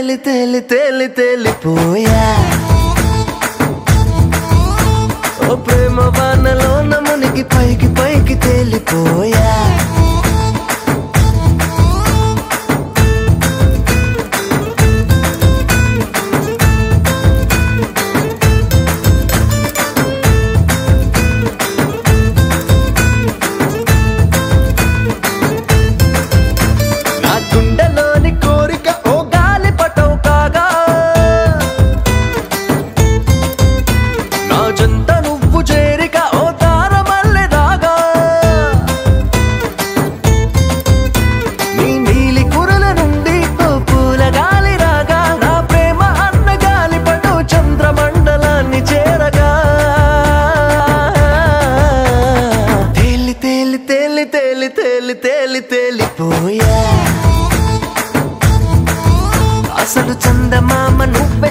తేలి తేలి తేలి తేలిపోయా. ఓ ప్రేమ వానలోన మునిగి పైకి పైకి తేలిపోయా. తేలి తేలి తేలి తేలిపోయా అసలు చందమామ నువ్వే